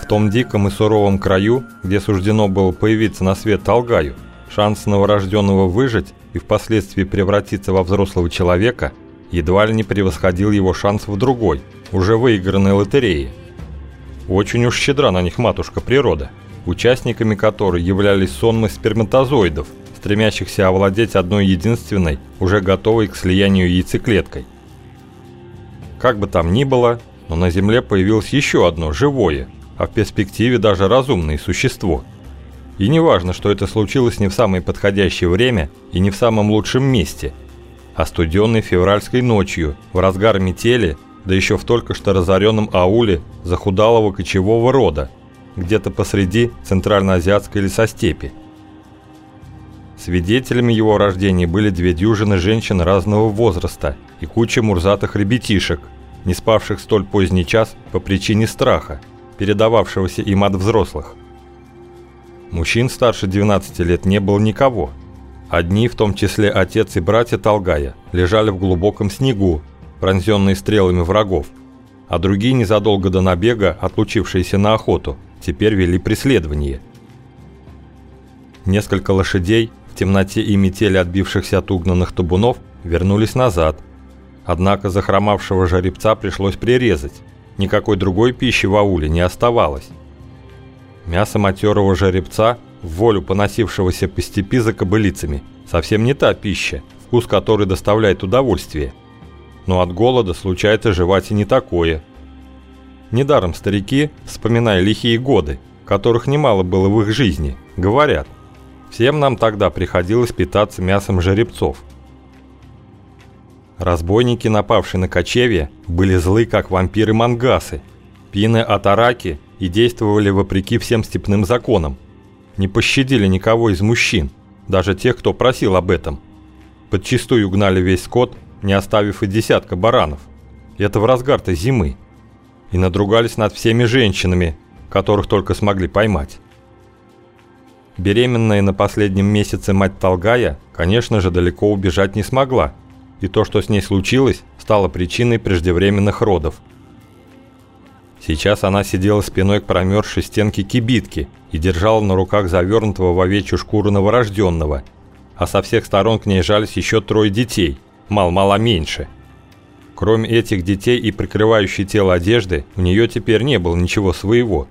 В том диком и суровом краю, где суждено было появиться на свет Алгаю, шанс новорожденного выжить и впоследствии превратиться во взрослого человека едва ли не превосходил его шанс в другой, уже выигранной лотерее. Очень уж щедра на них матушка природа участниками которой являлись сонмы сперматозоидов, стремящихся овладеть одной единственной, уже готовой к слиянию яйцеклеткой. Как бы там ни было, но на Земле появилось еще одно живое, а в перспективе даже разумное существо. И не важно, что это случилось не в самое подходящее время и не в самом лучшем месте, а студенной февральской ночью, в разгар метели, да еще в только что разоренном ауле захудалого кочевого рода, где-то посреди центральноазиатской лесостепи. Свидетелями его рождения были две дюжины женщин разного возраста и куча мурзатых ребятишек – не спавших столь поздний час по причине страха, передававшегося им от взрослых. Мужчин старше 12 лет не было никого. Одни, в том числе отец и братья Толгая, лежали в глубоком снегу, пронзенные стрелами врагов, а другие незадолго до набега, отлучившиеся на охоту, теперь вели преследование. Несколько лошадей, в темноте и метели отбившихся от угнанных табунов, вернулись назад – Однако захромавшего жеребца пришлось прирезать. Никакой другой пищи в ауле не оставалось. Мясо матерого жеребца, в волю поносившегося по степи за кобылицами, совсем не та пища, вкус которой доставляет удовольствие. Но от голода случается жевать и не такое. Недаром старики, вспоминая лихие годы, которых немало было в их жизни, говорят, всем нам тогда приходилось питаться мясом жеребцов – Разбойники, напавшие на кочевье, были злы, как вампиры-мангасы, пины атараки и действовали вопреки всем степным законам. Не пощадили никого из мужчин, даже тех, кто просил об этом. Подчистую гнали весь скот, не оставив и десятка баранов. Это в разгар-то зимы. И надругались над всеми женщинами, которых только смогли поймать. Беременная на последнем месяце мать Толгая, конечно же, далеко убежать не смогла – и то, что с ней случилось, стало причиной преждевременных родов. Сейчас она сидела спиной к промерзшей стенке кибитки и держала на руках завернутого в овечью шкуру новорожденного, а со всех сторон к ней жались еще трое детей, мал-мало меньше. Кроме этих детей и прикрывающей тело одежды, у нее теперь не было ничего своего.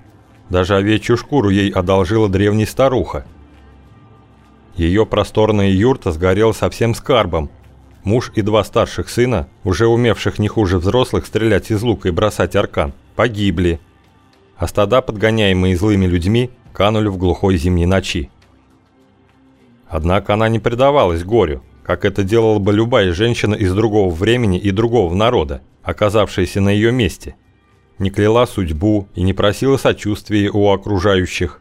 Даже овечью шкуру ей одолжила древняя старуха. Ее просторная юрта сгорела совсем скарбом, Муж и два старших сына, уже умевших не хуже взрослых стрелять из лука и бросать аркан, погибли. А стада, подгоняемые злыми людьми, канули в глухой зимней ночи. Однако она не предавалась горю, как это делала бы любая женщина из другого времени и другого народа, оказавшаяся на ее месте. Не кляла судьбу и не просила сочувствия у окружающих.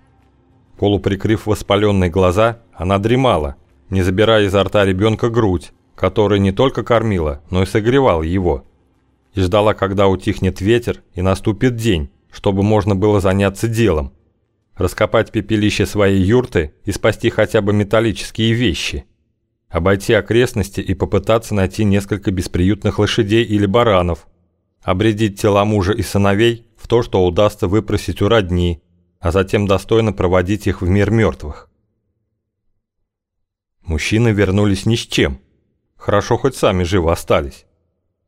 Полуприкрыв воспаленные глаза, она дремала, не забирая изо рта ребенка грудь, которая не только кормила, но и согревала его. И ждала, когда утихнет ветер и наступит день, чтобы можно было заняться делом. Раскопать пепелище своей юрты и спасти хотя бы металлические вещи. Обойти окрестности и попытаться найти несколько бесприютных лошадей или баранов. Обредить тела мужа и сыновей в то, что удастся выпросить у родни, а затем достойно проводить их в мир мертвых. Мужчины вернулись ни с чем – Хорошо, хоть сами живы остались.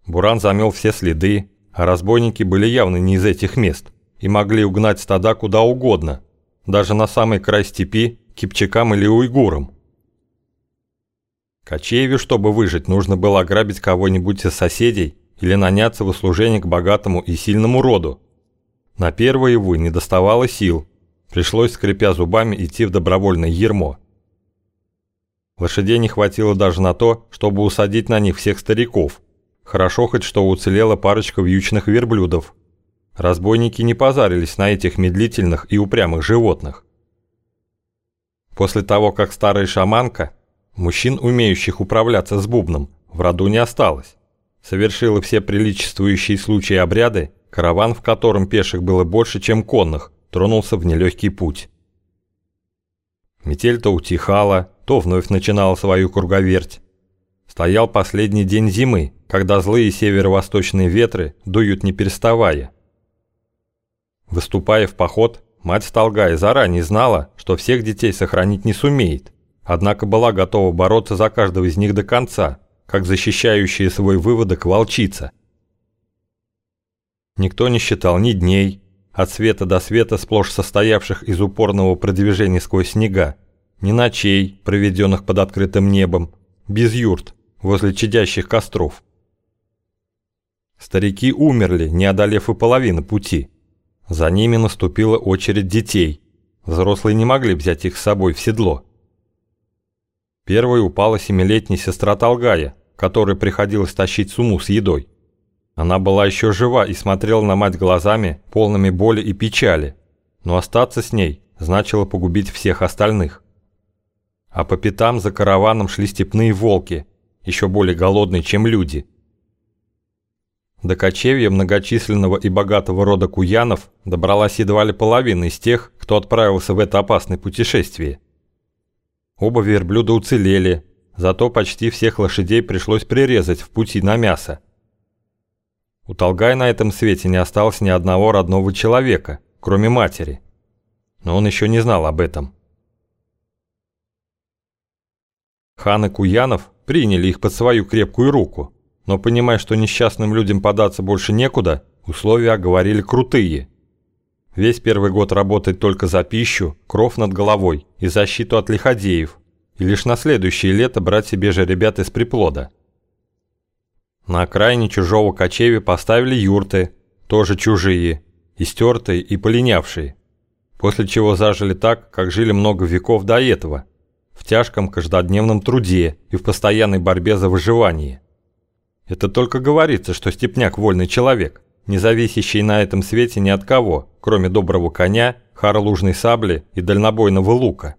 Буран замел все следы, а разбойники были явно не из этих мест и могли угнать стада куда угодно, даже на самый край степи, кипчакам или уйгурам. Кочееве, чтобы выжить, нужно было ограбить кого-нибудь из соседей или наняться в услужение к богатому и сильному роду. На первое его не доставало сил, пришлось, скрипя зубами, идти в добровольное ермо. Лошадей не хватило даже на то, чтобы усадить на них всех стариков. Хорошо хоть что уцелела парочка вьючных верблюдов. Разбойники не позарились на этих медлительных и упрямых животных. После того, как старая шаманка, мужчин, умеющих управляться с бубном, в роду не осталось, совершила все приличествующие случаи обряды, караван, в котором пеших было больше, чем конных, тронулся в нелегкий путь. Метель-то утихала, то вновь начинала свою круговерть. Стоял последний день зимы, когда злые северо-восточные ветры дуют не переставая. Выступая в поход, мать Талгая заранее знала, что всех детей сохранить не сумеет, однако была готова бороться за каждого из них до конца, как защищающая свой выводок волчица. Никто не считал ни дней, от света до света сплошь состоявших из упорного продвижения сквозь снега, ни ночей, проведенных под открытым небом, без юрт, возле чадящих костров. Старики умерли, не одолев и половины пути. За ними наступила очередь детей. Взрослые не могли взять их с собой в седло. Первой упала семилетняя сестра Толгая, которой приходилось тащить сумму с едой. Она была еще жива и смотрела на мать глазами, полными боли и печали, но остаться с ней значило погубить всех остальных. А по пятам за караваном шли степные волки, еще более голодные, чем люди. До кочевья многочисленного и богатого рода куянов добралась едва ли половина из тех, кто отправился в это опасное путешествие. Оба верблюда уцелели, зато почти всех лошадей пришлось прирезать в пути на мясо. У Толгая на этом свете не осталось ни одного родного человека, кроме матери. Но он еще не знал об этом. Хан и Куянов приняли их под свою крепкую руку, но понимая, что несчастным людям податься больше некуда, условия оговорили крутые. Весь первый год работать только за пищу, кров над головой и защиту от лиходеев, и лишь на следующее лето брать себе же ребят из приплода – на окраине чужого кочевья поставили юрты, тоже чужие, истертые и полинявшие, после чего зажили так, как жили много веков до этого, в тяжком каждодневном труде и в постоянной борьбе за выживание. Это только говорится, что степняк вольный человек, не зависящий на этом свете ни от кого, кроме доброго коня, харлужной сабли и дальнобойного лука.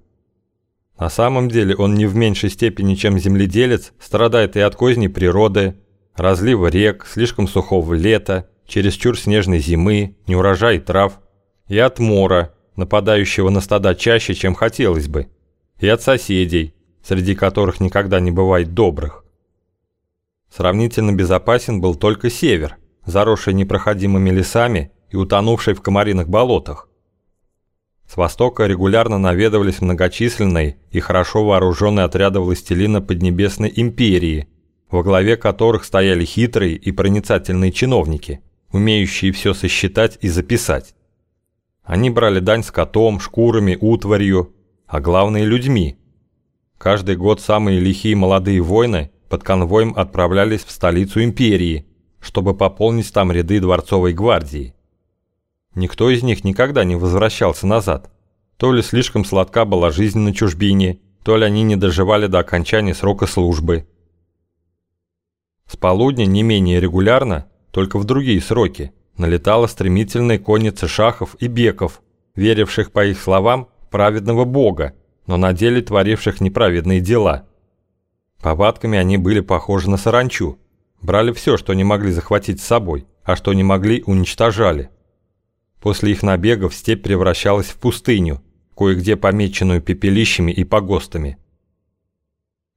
На самом деле он не в меньшей степени, чем земледелец, страдает и от козней природы, разлива рек, слишком сухого лета, чересчур снежной зимы, неурожай трав, и от мора, нападающего на стада чаще, чем хотелось бы, и от соседей, среди которых никогда не бывает добрых. Сравнительно безопасен был только север, заросший непроходимыми лесами и утонувший в комариных болотах. С востока регулярно наведывались многочисленные и хорошо вооруженные отряды властелина Поднебесной империи – во главе которых стояли хитрые и проницательные чиновники, умеющие все сосчитать и записать. Они брали дань скотом, шкурами, утварью, а главное людьми. Каждый год самые лихие молодые воины под конвоем отправлялись в столицу империи, чтобы пополнить там ряды дворцовой гвардии. Никто из них никогда не возвращался назад. То ли слишком сладка была жизнь на чужбине, то ли они не доживали до окончания срока службы – с полудня не менее регулярно, только в другие сроки, налетала стремительная конница шахов и беков, веривших, по их словам, праведного бога, но на деле творивших неправедные дела. Повадками они были похожи на саранчу, брали все, что не могли захватить с собой, а что не могли, уничтожали. После их набегов степь превращалась в пустыню, кое-где помеченную пепелищами и погостами.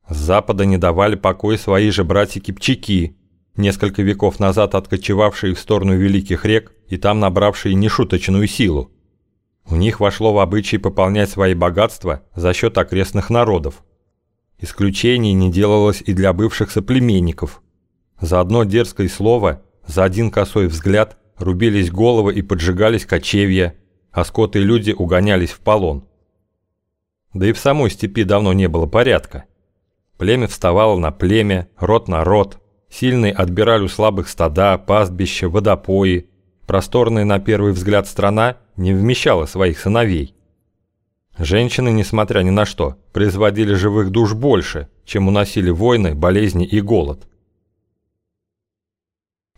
С запада не давали покоя свои же братья-кипчаки, несколько веков назад откочевавшие в сторону великих рек и там набравшие нешуточную силу. У них вошло в обычай пополнять свои богатства за счет окрестных народов. Исключений не делалось и для бывших соплеменников. За одно дерзкое слово, за один косой взгляд рубились головы и поджигались кочевья, а скот и люди угонялись в полон. Да и в самой степи давно не было порядка. Племя вставало на племя, род на род. Сильные отбирали у слабых стада, пастбища, водопои. Просторная на первый взгляд страна не вмещала своих сыновей. Женщины, несмотря ни на что, производили живых душ больше, чем уносили войны, болезни и голод.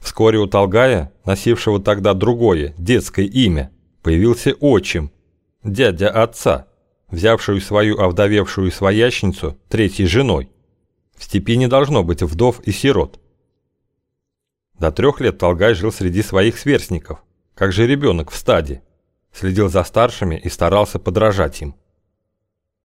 Вскоре у Толгая, носившего тогда другое, детское имя, появился отчим, дядя отца – взявшую свою овдовевшую своящницу третьей женой. В степи не должно быть вдов и сирот. До трех лет Толгай жил среди своих сверстников, как же ребенок в стаде, следил за старшими и старался подражать им.